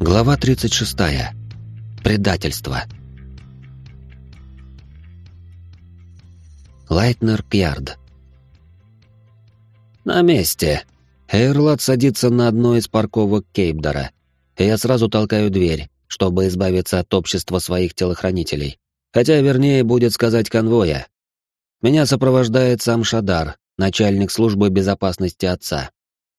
Глава 36. Предательство. Лайтнер Кьярд. На месте. Эйрлат садится на одну из парковок Кейпдора, я сразу толкаю дверь, чтобы избавиться от общества своих телохранителей. Хотя, вернее, будет сказать конвоя. Меня сопровождает сам Шадар, начальник службы безопасности отца.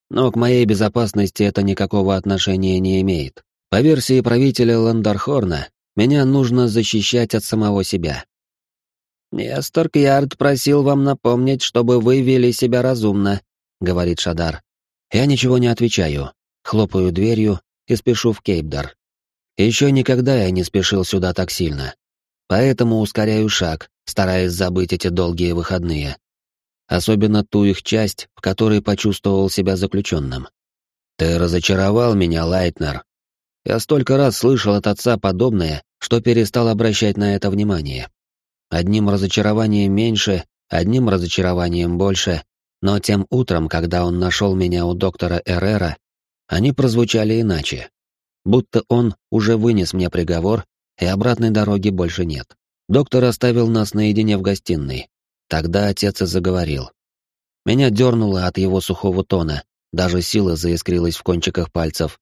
Но к моей безопасности это никакого отношения не имеет. По версии правителя Ландархорна, меня нужно защищать от самого себя. «Нестор Кьярд просил вам напомнить, чтобы вы вели себя разумно», — говорит Шадар. Я ничего не отвечаю, хлопаю дверью и спешу в Кейпдар. Еще никогда я не спешил сюда так сильно. Поэтому ускоряю шаг, стараясь забыть эти долгие выходные. Особенно ту их часть, в которой почувствовал себя заключенным. «Ты разочаровал меня, Лайтнер», я столько раз слышал от отца подобное, что перестал обращать на это внимание. Одним разочарованием меньше, одним разочарованием больше, но тем утром, когда он нашел меня у доктора Эррера, они прозвучали иначе. Будто он уже вынес мне приговор, и обратной дороги больше нет. Доктор оставил нас наедине в гостиной. Тогда отец и заговорил. Меня дернуло от его сухого тона, даже сила заискрилась в кончиках пальцев.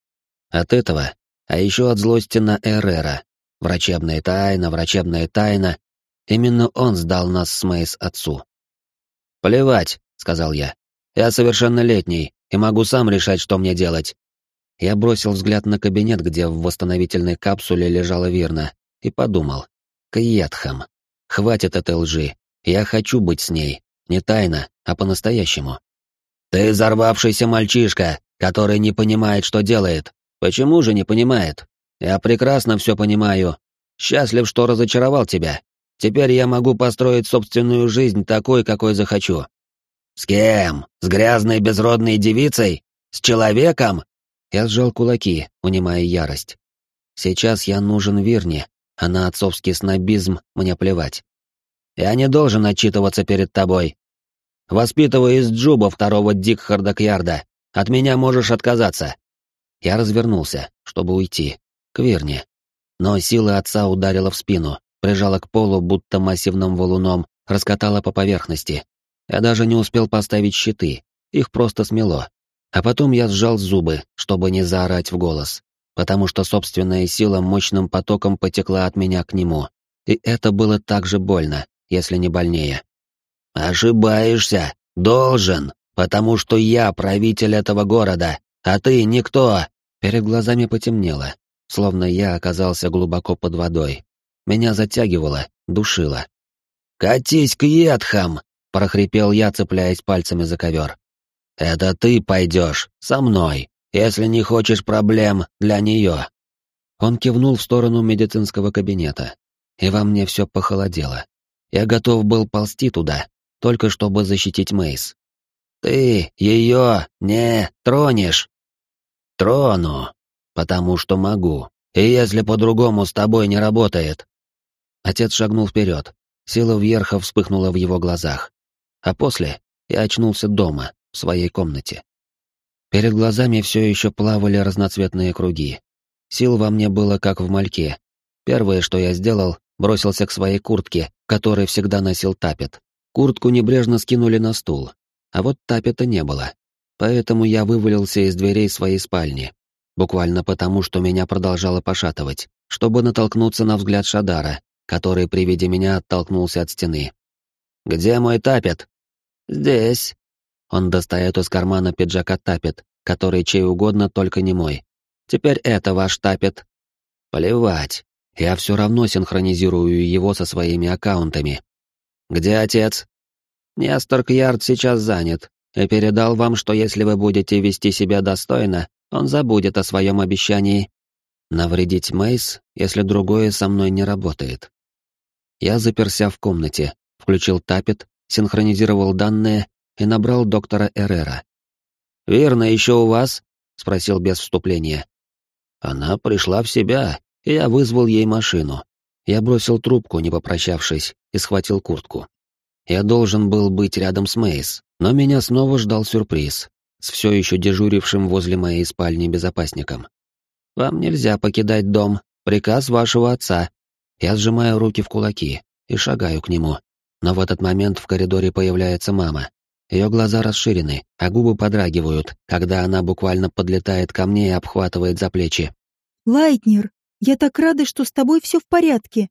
От этого а еще от злости на Эррера. Врачебная тайна, врачебная тайна. Именно он сдал нас с Мейс отцу. «Плевать», — сказал я. «Я совершеннолетний и могу сам решать, что мне делать». Я бросил взгляд на кабинет, где в восстановительной капсуле лежала Вирна, и подумал. «Каетхам. Хватит этой лжи. Я хочу быть с ней. Не тайно, а по-настоящему». «Ты взорвавшийся мальчишка, который не понимает, что делает», Почему же не понимает? Я прекрасно все понимаю. Счастлив, что разочаровал тебя. Теперь я могу построить собственную жизнь такой, какой захочу. С кем? С грязной безродной девицей? С человеком? Я сжал кулаки, унимая ярость. Сейчас я нужен Вирне, а на отцовский снобизм мне плевать. Я не должен отчитываться перед тобой. Воспитывая из Джуба второго Дикхарда Кьярда, от меня можешь отказаться. Я развернулся, чтобы уйти, к Верне. Но сила отца ударила в спину, прижала к полу, будто массивным валуном, раскатала по поверхности. Я даже не успел поставить щиты, их просто смело. А потом я сжал зубы, чтобы не заорать в голос, потому что собственная сила мощным потоком потекла от меня к нему. И это было так же больно, если не больнее. «Ошибаешься! Должен! Потому что я правитель этого города, а ты никто!» Перед глазами потемнело, словно я оказался глубоко под водой. Меня затягивало, душило. «Катись к Едхам!» — прохрипел я, цепляясь пальцами за ковер. «Это ты пойдешь, со мной, если не хочешь проблем для нее». Он кивнул в сторону медицинского кабинета, и во мне все похолодело. Я готов был ползти туда, только чтобы защитить Мейс. «Ты ее не тронешь!» Трону, потому что могу. И если по-другому с тобой не работает. Отец шагнул вперед. Сила вверха вспыхнула в его глазах. А после я очнулся дома, в своей комнате. Перед глазами все еще плавали разноцветные круги. Сил во мне было как в мальке. Первое, что я сделал, бросился к своей куртке, которой всегда носил тапет. Куртку небрежно скинули на стул, а вот тапета не было. Поэтому я вывалился из дверей своей спальни, буквально потому, что меня продолжало пошатывать, чтобы натолкнуться на взгляд Шадара, который при виде меня оттолкнулся от стены. «Где мой тапет?» «Здесь». Он достает из кармана пиджака тапет, который чей угодно, только не мой. «Теперь это ваш тапет». «Плевать. Я все равно синхронизирую его со своими аккаунтами». «Где отец?» «Нестор Кьярд сейчас занят, и передал вам, что если вы будете вести себя достойно, он забудет о своем обещании навредить Мейс, если другое со мной не работает. Я заперся в комнате, включил тапет, синхронизировал данные и набрал доктора Эррера. «Верно, еще у вас?» — спросил без вступления. Она пришла в себя, и я вызвал ей машину. Я бросил трубку, не попрощавшись, и схватил куртку. Я должен был быть рядом с Мейс, но меня снова ждал сюрприз с все еще дежурившим возле моей спальни безопасником. вам нельзя покидать дом. Приказ вашего отца». Я сжимаю руки в кулаки и шагаю к нему. Но в этот момент в коридоре появляется мама. Ее глаза расширены, а губы подрагивают, когда она буквально подлетает ко мне и обхватывает за плечи. «Лайтнер, я так рада, что с тобой все в порядке».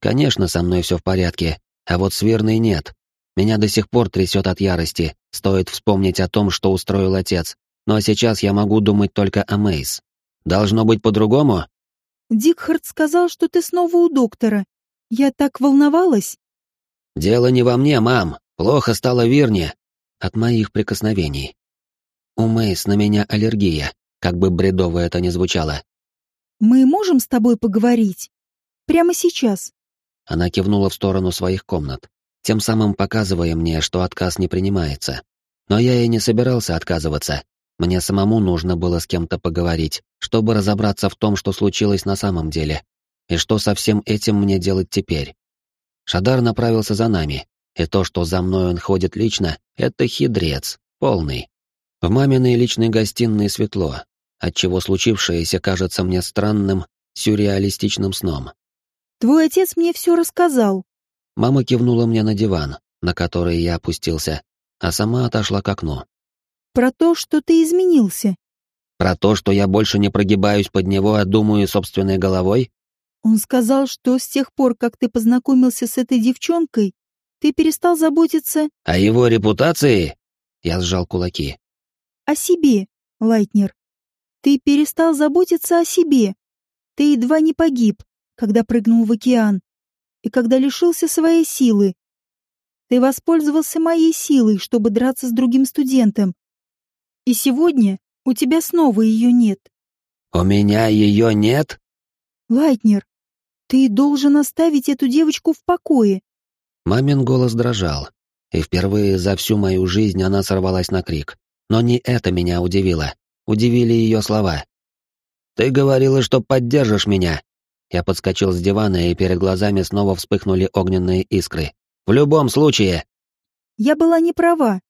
«Конечно, со мной все в порядке, а вот с Верной нет. Меня до сих пор трясет от ярости, стоит вспомнить о том, что устроил отец. Но сейчас я могу думать только о Мейс. Должно быть по-другому?» «Дикхард сказал, что ты снова у доктора. Я так волновалась». «Дело не во мне, мам. Плохо стало Вирне от моих прикосновений. У Мейс на меня аллергия, как бы бредово это ни звучало. «Мы можем с тобой поговорить? Прямо сейчас?» Она кивнула в сторону своих комнат, тем самым показывая мне, что отказ не принимается. Но я и не собирался отказываться. Мне самому нужно было с кем-то поговорить, чтобы разобраться в том, что случилось на самом деле, и что со всем этим мне делать теперь. Шадар направился за нами, и то, что за мной он ходит лично, это хидрец, полный. В маминой личной гостиной светло, отчего случившееся кажется мне странным, сюрреалистичным сном. «Твой отец мне все рассказал». Мама кивнула мне на диван, на который я опустился, а сама отошла к окну. «Про то, что ты изменился». «Про то, что я больше не прогибаюсь под него, а думаю собственной головой?» Он сказал, что с тех пор, как ты познакомился с этой девчонкой, ты перестал заботиться... О его репутации? Я сжал кулаки. О себе, Лайтнер. Ты перестал заботиться о себе. Ты едва не погиб, когда прыгнул в океан. И когда лишился своей силы. Ты воспользовался моей силой, чтобы драться с другим студентом. И сегодня у тебя снова ее нет. У меня ее нет? Лайтнер, ты должен оставить эту девочку в покое. Мамин голос дрожал, и впервые за всю мою жизнь она сорвалась на крик. Но не это меня удивило. Удивили ее слова. «Ты говорила, что поддержишь меня!» Я подскочил с дивана, и перед глазами снова вспыхнули огненные искры. «В любом случае!» «Я была не права.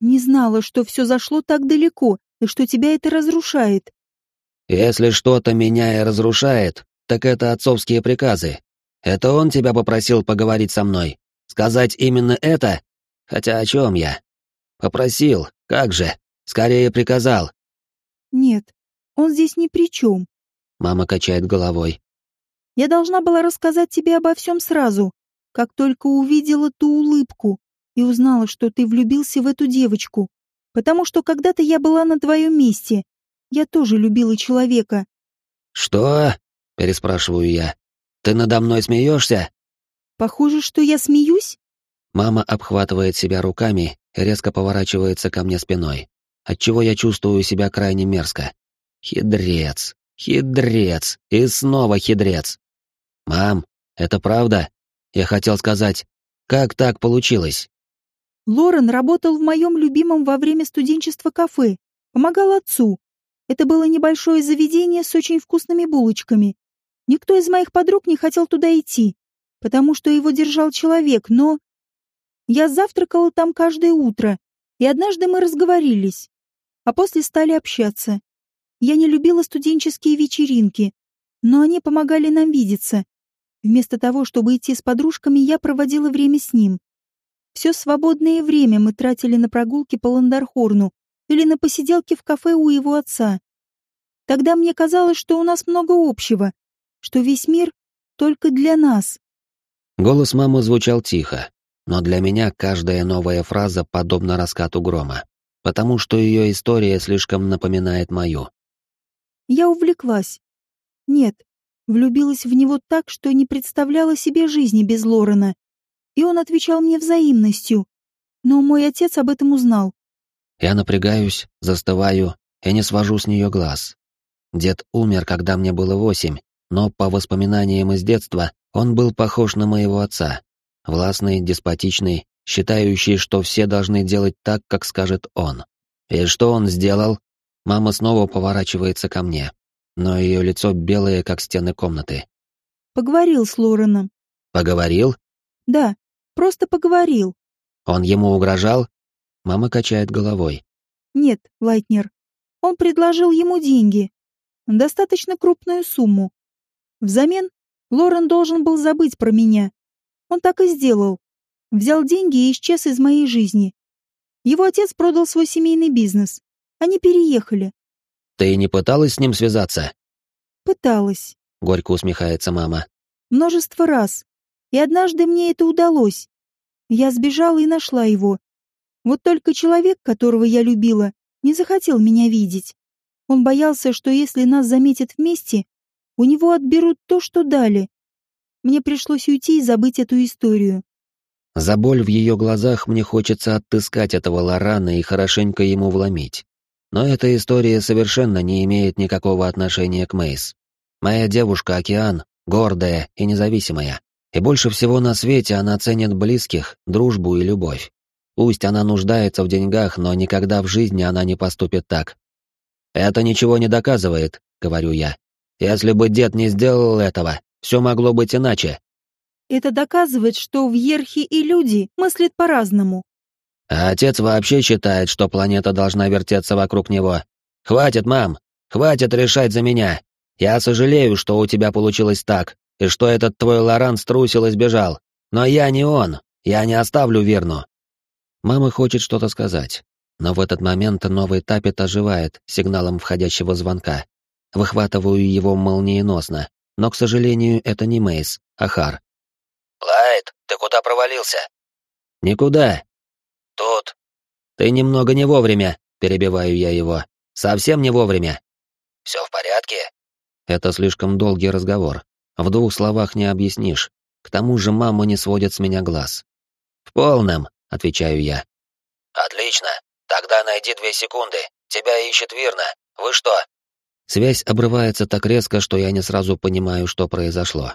Не знала, что все зашло так далеко, и что тебя это разрушает». «Если что-то меня и разрушает, так это отцовские приказы. Это он тебя попросил поговорить со мной. Сказать именно это? Хотя о чем я? Попросил, как же? Скорее приказал. Нет, он здесь ни при чем. Мама качает головой. Я должна была рассказать тебе обо всем сразу, как только увидела ту улыбку и узнала, что ты влюбился в эту девочку. Потому что когда-то я была на твоем месте. Я тоже любила человека. «Что?» — переспрашиваю я. «Ты надо мной смеешься?» Похоже, что я смеюсь? Мама обхватывает себя руками и резко поворачивается ко мне спиной, отчего я чувствую себя крайне мерзко. Хидрец, хидрец и снова хидрец. Мам, это правда? Я хотел сказать, как так получилось? Лорен работал в моем любимом во время студенчества кафе, помогал отцу. Это было небольшое заведение с очень вкусными булочками. Никто из моих подруг не хотел туда идти, потому что его держал человек, но... Я завтракала там каждое утро, и однажды мы разговорились, а после стали общаться. Я не любила студенческие вечеринки, но они помогали нам видеться. Вместо того, чтобы идти с подружками, я проводила время с ним. Все свободное время мы тратили на прогулки по Ландархорну или на посиделки в кафе у его отца. Тогда мне казалось, что у нас много общего, что весь мир только для нас. Голос мамы звучал тихо, но для меня каждая новая фраза подобна раскату грома, потому что ее история слишком напоминает мою. Я увлеклась. Нет, влюбилась в него так, что не представляла себе жизни без Лорена. И он отвечал мне взаимностью. Но мой отец об этом узнал. Я напрягаюсь, застываю и не свожу с нее глаз. Дед умер, когда мне было восемь, но по воспоминаниям из детства он был похож на моего отца. Властный, деспотичный, считающий, что все должны делать так, как скажет он. И что он сделал? Мама снова поворачивается ко мне, но ее лицо белое, как стены комнаты. Поговорил с Лореном. Поговорил? Да, просто поговорил. Он ему угрожал? Мама качает головой. Нет, Лайтнер. Он предложил ему деньги. Достаточно крупную сумму. Взамен Лорен должен был забыть про меня. Он так и сделал. Взял деньги и исчез из моей жизни. Его отец продал свой семейный бизнес. Они переехали. Ты не пыталась с ним связаться? Пыталась. Горько усмехается мама. Множество раз. И однажды мне это удалось. Я сбежала и нашла его. Вот только человек, которого я любила, не захотел меня видеть. Он боялся, что если нас заметят вместе, у него отберут то, что дали. Мне пришлось уйти и забыть эту историю. За боль в ее глазах мне хочется отыскать этого Лорана и хорошенько ему вломить. Но эта история совершенно не имеет никакого отношения к Мейс. Моя девушка Океан, гордая и независимая. И больше всего на свете она ценит близких, дружбу и любовь. Пусть она нуждается в деньгах, но никогда в жизни она не поступит так. «Это ничего не доказывает», — говорю я. «Если бы дед не сделал этого, все могло быть иначе». Это доказывает, что в Ерхе и люди мыслят по-разному. А отец вообще считает, что планета должна вертеться вокруг него. «Хватит, мам! Хватит решать за меня! Я сожалею, что у тебя получилось так, и что этот твой Лоран струсил и сбежал. Но я не он, я не оставлю Верну». Мама хочет что-то сказать, но в этот момент новый тапет оживает сигналом входящего звонка. Выхватываю его молниеносно, но, к сожалению, это не Мейс, а Хар. «Лайт, ты куда провалился?» «Никуда. Тут». «Ты немного не вовремя», — перебиваю я его. «Совсем не вовремя». «Все в порядке?» Это слишком долгий разговор. В двух словах не объяснишь. К тому же мама не сводит с меня глаз. «В полном», — отвечаю я. «Отлично. Тогда найди две секунды. Тебя ищет Вирна. Вы что?» Связь обрывается так резко, что я не сразу понимаю, что произошло.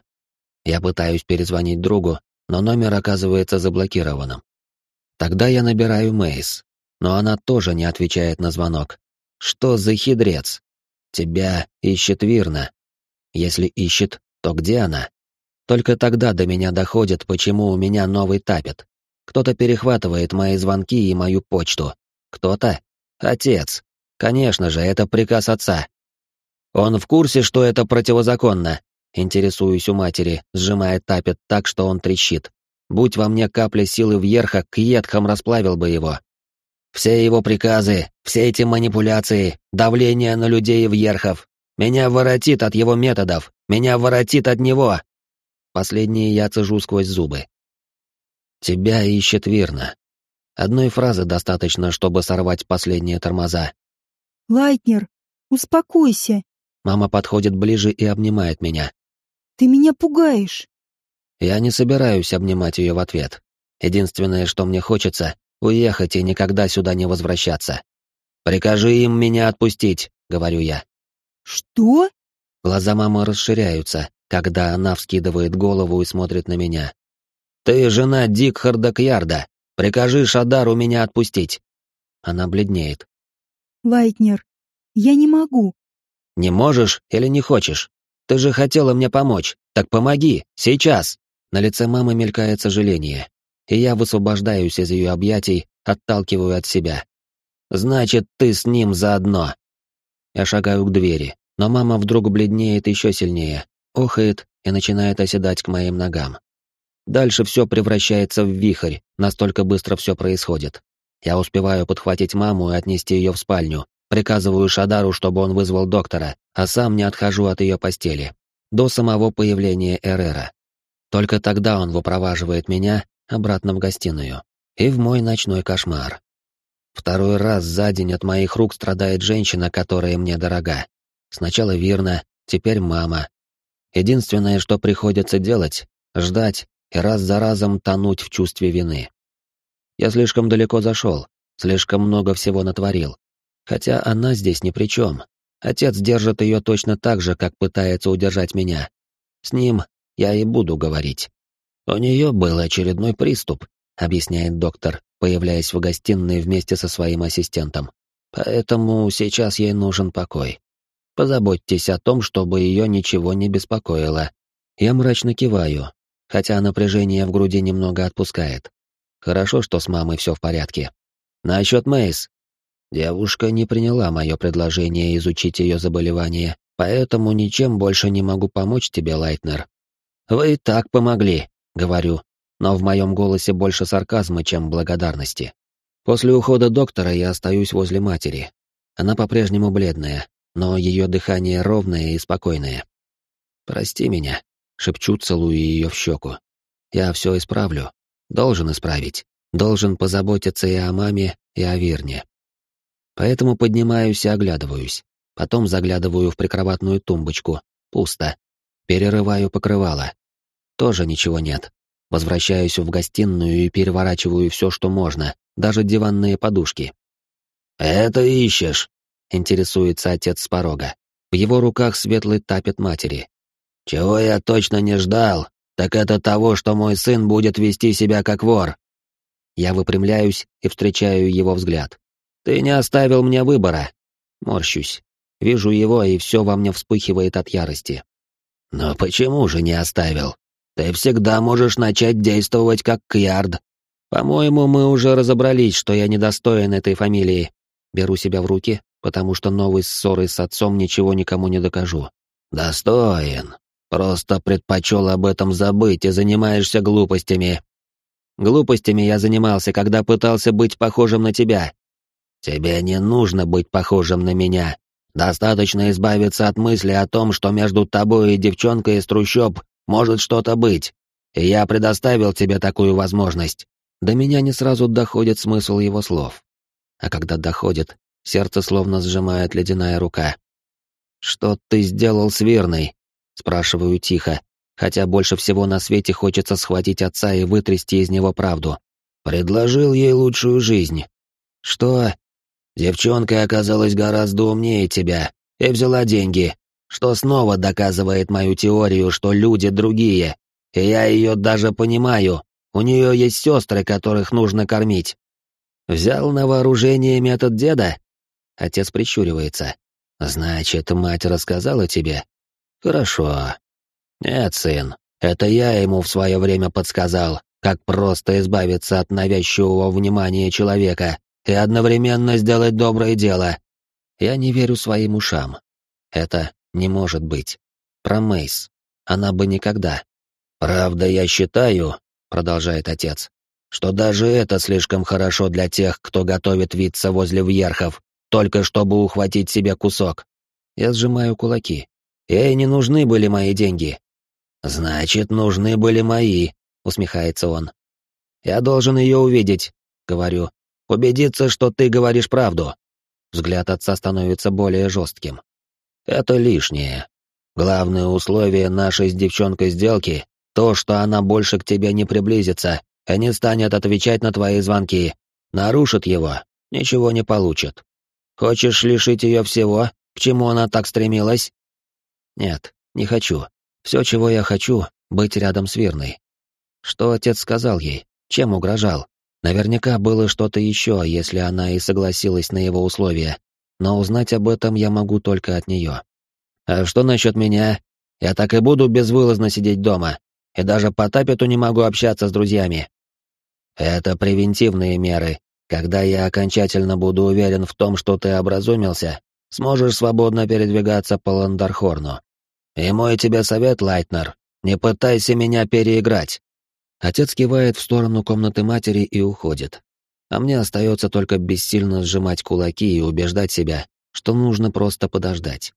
Я пытаюсь перезвонить другу, но номер оказывается заблокированным. Тогда я набираю Мейс, но она тоже не отвечает на звонок. Что за хидрец? Тебя ищет Вирна. Если ищет, то где она? Только тогда до меня доходит, почему у меня новый тапет. Кто-то перехватывает мои звонки и мою почту. Кто-то? Отец. Конечно же, это приказ отца. Он в курсе, что это противозаконно. Интересуюсь у матери, сжимая тапет так, что он трещит. Будь во мне капля силы вверха, к едхам расплавил бы его. Все его приказы, все эти манипуляции, давление на людей вверхов. Меня воротит от его методов, меня воротит от него. Последнее я цежу сквозь зубы. Тебя ищет Вирна. Одной фразы достаточно, чтобы сорвать последние тормоза. Лайтнер, успокойся. Мама подходит ближе и обнимает меня. Ты меня пугаешь. Я не собираюсь обнимать ее в ответ. Единственное, что мне хочется, уехать и никогда сюда не возвращаться. Прикажи им меня отпустить, говорю я. Что? Глаза мамы расширяются, когда она вскидывает голову и смотрит на меня. Ты жена Дикхарда Кьярда. Прикажи Шадару меня отпустить. Она бледнеет. Лайтнер, я не могу. Не можешь или не хочешь? Ты же хотела мне помочь. Так помоги, сейчас. На лице мамы мелькает сожаление, и я высвобождаюсь из ее объятий, отталкиваю от себя. Значит, ты с ним заодно. Я шагаю к двери, но мама вдруг бледнеет еще сильнее, охает и начинает оседать к моим ногам. Дальше все превращается в вихрь, настолько быстро все происходит. Я успеваю подхватить маму и отнести ее в спальню, приказываю Шадару, чтобы он вызвал доктора, а сам не отхожу от ее постели. До самого появления Эрера. Только тогда он выпроваживает меня обратно в гостиную. И в мой ночной кошмар. Второй раз за день от моих рук страдает женщина, которая мне дорога. Сначала Вирна, теперь мама. Единственное, что приходится делать — ждать и раз за разом тонуть в чувстве вины. Я слишком далеко зашел, слишком много всего натворил. Хотя она здесь ни при чем. Отец держит ее точно так же, как пытается удержать меня. С ним я и буду говорить. У нее был очередной приступ, объясняет доктор, появляясь в гостиной вместе со своим ассистентом. Поэтому сейчас ей нужен покой. Позаботьтесь о том, чтобы ее ничего не беспокоило. Я мрачно киваю, хотя напряжение в груди немного отпускает. Хорошо, что с мамой все в порядке. Насчет Мейс. Девушка не приняла мое предложение изучить ее заболевание, Поэтому ничем больше не могу помочь тебе, Лайтнер. Вы и так помогли, говорю, но в моем голосе больше сарказма, чем благодарности. После ухода доктора я остаюсь возле матери. Она по-прежнему бледная, но ее дыхание ровное и спокойное. «Прости меня», — шепчу, целую ее в щеку. «Я все исправлю. Должен исправить. Должен позаботиться и о маме, и о Вирне. Поэтому поднимаюсь и оглядываюсь. Потом заглядываю в прикроватную тумбочку. Пусто. Перерываю покрывало. Тоже ничего нет. Возвращаюсь в гостиную и переворачиваю все, что можно, даже диванные подушки. «Это ищешь?» — интересуется отец с порога. В его руках светлый тапет матери. «Чего я точно не ждал, так это того, что мой сын будет вести себя как вор». Я выпрямляюсь и встречаю его взгляд. «Ты не оставил мне выбора». Морщусь. Вижу его, и все во мне вспыхивает от ярости. «Но почему же не оставил? Ты всегда можешь начать действовать как Кьярд. По-моему, мы уже разобрались, что я недостоин этой фамилии. Беру себя в руки, потому что новой ссорой с отцом ничего никому не докажу. Достоин. Просто предпочел об этом забыть и занимаешься глупостями. Глупостями я занимался, когда пытался быть похожим на тебя. Тебе не нужно быть похожим на меня. Достаточно избавиться от мысли о том, что между тобой и девчонкой из трущоб может что-то быть. И я предоставил тебе такую возможность. До меня не сразу доходит смысл его слов. А когда доходит, сердце словно сжимает ледяная рука. «Что ты сделал с Верной?» — спрашиваю тихо, хотя больше всего на свете хочется схватить отца и вытрясти из него правду. «Предложил ей лучшую жизнь». «Что?» Девчонка оказалась гораздо умнее тебя и взяла деньги, что снова доказывает мою теорию, что люди другие. И я ее даже понимаю. У нее есть сестры, которых нужно кормить. Взял на вооружение метод деда? Отец прищуривается. Значит, мать рассказала тебе? Хорошо. Нет, сын, это я ему в свое время подсказал, как просто избавиться от навязчивого внимания человека, и одновременно сделать доброе дело. Я не верю своим ушам. Это не может быть. Про Мейс. Она бы никогда. Правда, я считаю, продолжает отец, что даже это слишком хорошо для тех, кто готовит виться возле вьерхов, только чтобы ухватить себе кусок. Я сжимаю кулаки. Ей не нужны были мои деньги. Значит, нужны были мои, усмехается он. Я должен ее увидеть, говорю, Убедиться, что ты говоришь правду. Взгляд отца становится более жестким. Это лишнее. Главное условие нашей с девчонкой сделки — то, что она больше к тебе не приблизится и не станет отвечать на твои звонки. Нарушит его, ничего не получит. Хочешь лишить ее всего, к чему она так стремилась? Нет, не хочу. Все, чего я хочу, быть рядом с Вирной. Что отец сказал ей? Чем угрожал? Наверняка было что-то еще, если она и согласилась на его условия, но узнать об этом я могу только от нее. А что насчет меня? Я так и буду безвылазно сидеть дома, и даже по тапету не могу общаться с друзьями. Это превентивные меры. Когда я окончательно буду уверен в том, что ты образумился, сможешь свободно передвигаться по Ландархорну. И мой тебе совет, Лайтнер, не пытайся меня переиграть. Отец кивает в сторону комнаты матери и уходит. А мне остается только бессильно сжимать кулаки и убеждать себя, что нужно просто подождать.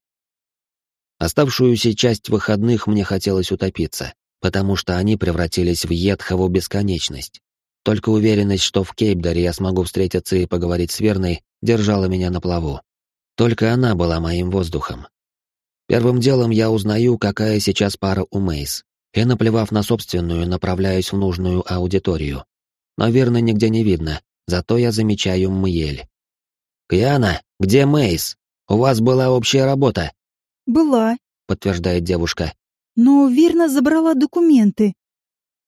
Оставшуюся часть выходных мне хотелось утопиться, потому что они превратились в едхову бесконечность. Только уверенность, что в Кейпдоре я смогу встретиться и поговорить с Верной, держала меня на плаву. Только она была моим воздухом. Первым делом я узнаю, какая сейчас пара у Мейс, и, наплевав на собственную, направляюсь в нужную аудиторию. Но верно нигде не видно, зато я замечаю Мьель. «Кьяна, где Мейс? У вас была общая работа?» «Была», — подтверждает девушка. «Но верно забрала документы.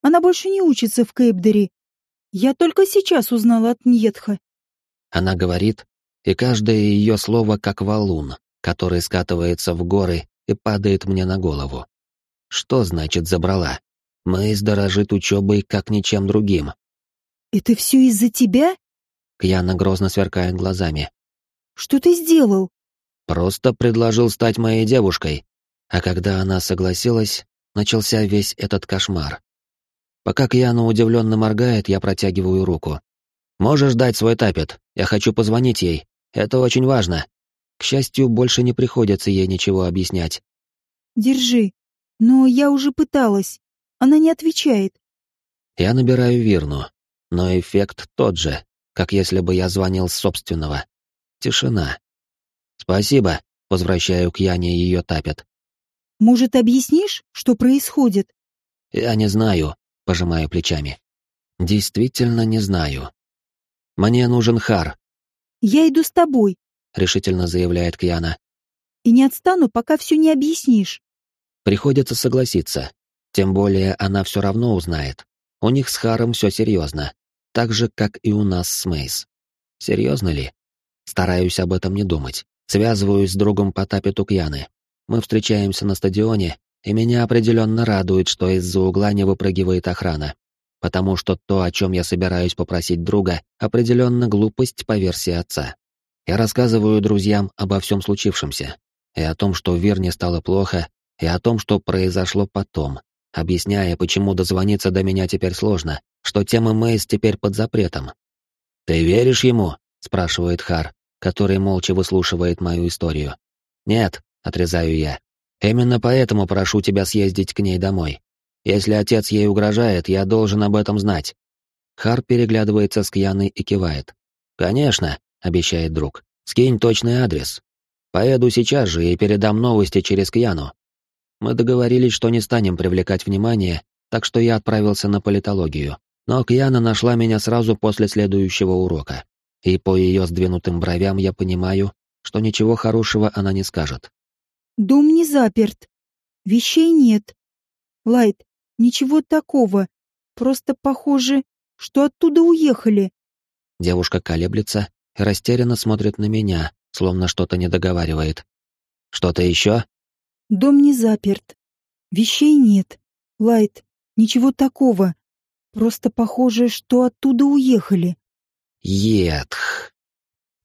Она больше не учится в Кейпдере. Я только сейчас узнала от Ньетха». Она говорит, и каждое ее слово как валун, который скатывается в горы и падает мне на голову. Что значит забрала? Мэйс дорожит учебой, как ничем другим. «Это все из-за тебя?» Кьяна грозно сверкает глазами. «Что ты сделал?» Просто предложил стать моей девушкой. А когда она согласилась, начался весь этот кошмар. Пока Кьяна удивленно моргает, я протягиваю руку. «Можешь дать свой тапет? Я хочу позвонить ей. Это очень важно». К счастью, больше не приходится ей ничего объяснять. «Держи. Но я уже пыталась. Она не отвечает». Я набираю Вирну, но эффект тот же, как если бы я звонил с собственного. Тишина. «Спасибо», — возвращаю к Яне ее тапет. «Может, объяснишь, что происходит?» «Я не знаю», — пожимаю плечами. «Действительно не знаю. Мне нужен Хар». «Я иду с тобой», — решительно заявляет Кьяна. «И не отстану, пока все не объяснишь». Приходится согласиться. Тем более она все равно узнает. У них с Харом все серьезно. Так же, как и у нас с Мейс. Серьезно ли? Стараюсь об этом не думать. Связываюсь с другом по тапету Кьяны. Мы встречаемся на стадионе, и меня определенно радует, что из-за угла не выпрыгивает охрана. Потому что то, о чем я собираюсь попросить друга, определенно глупость по версии отца. Я рассказываю друзьям обо всем случившемся. И о том, что Верне стало плохо, и о том, что произошло потом, объясняя, почему дозвониться до меня теперь сложно, что тема Мэйс теперь под запретом. «Ты веришь ему?» — спрашивает Хар, который молча выслушивает мою историю. «Нет», — отрезаю я. «Именно поэтому прошу тебя съездить к ней домой. Если отец ей угрожает, я должен об этом знать». Хар переглядывается с Кьяной и кивает. «Конечно», — обещает друг. «Скинь точный адрес. Поеду сейчас же и передам новости через Кьяну». Мы договорились, что не станем привлекать внимание, так что я отправился на политологию. Но Кьяна нашла меня сразу после следующего урока и по ее сдвинутым бровям я понимаю, что ничего хорошего она не скажет. «Дом не заперт. Вещей нет. Лайт, ничего такого. Просто похоже, что оттуда уехали». Девушка колеблется и растерянно смотрит на меня, словно что-то не договаривает. «Что-то еще?» «Дом не заперт. Вещей нет. Лайт, ничего такого. Просто похоже, что оттуда уехали». Едх.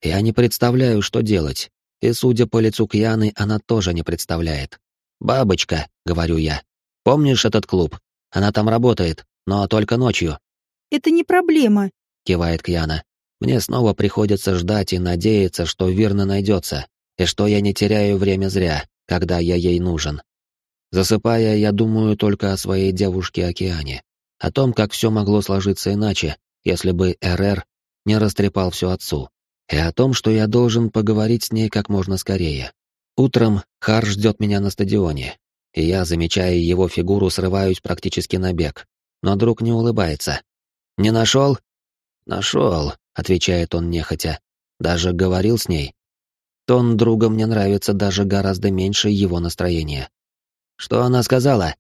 Я не представляю, что делать. И, судя по лицу Кьяны, она тоже не представляет. «Бабочка», — говорю я, — «помнишь этот клуб? Она там работает, но только ночью». «Это не проблема», — кивает Кьяна. «Мне снова приходится ждать и надеяться, что верно найдется, и что я не теряю время зря, когда я ей нужен. Засыпая, я думаю только о своей девушке Океане, о том, как все могло сложиться иначе, если бы РР не растрепал все отцу, и о том, что я должен поговорить с ней как можно скорее. Утром Хар ждет меня на стадионе, и я, замечая его фигуру, срываюсь практически на бег. Но друг не улыбается. «Не нашел?» «Нашел», — отвечает он нехотя. «Даже говорил с ней». Тон друга мне нравится даже гораздо меньше его настроения. «Что она сказала?»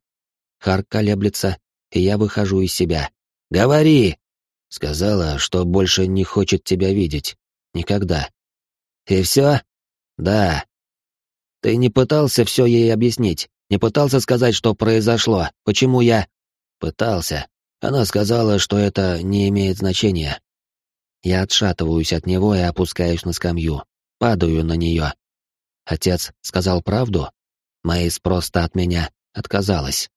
Хар колеблется, и я выхожу из себя. «Говори!» Сказала, что больше не хочет тебя видеть. Никогда. И все? Да. Ты не пытался все ей объяснить? Не пытался сказать, что произошло? Почему я... Пытался. Она сказала, что это не имеет значения. Я отшатываюсь от него и опускаюсь на скамью. Падаю на нее. Отец сказал правду? Мэйс просто от меня отказалась.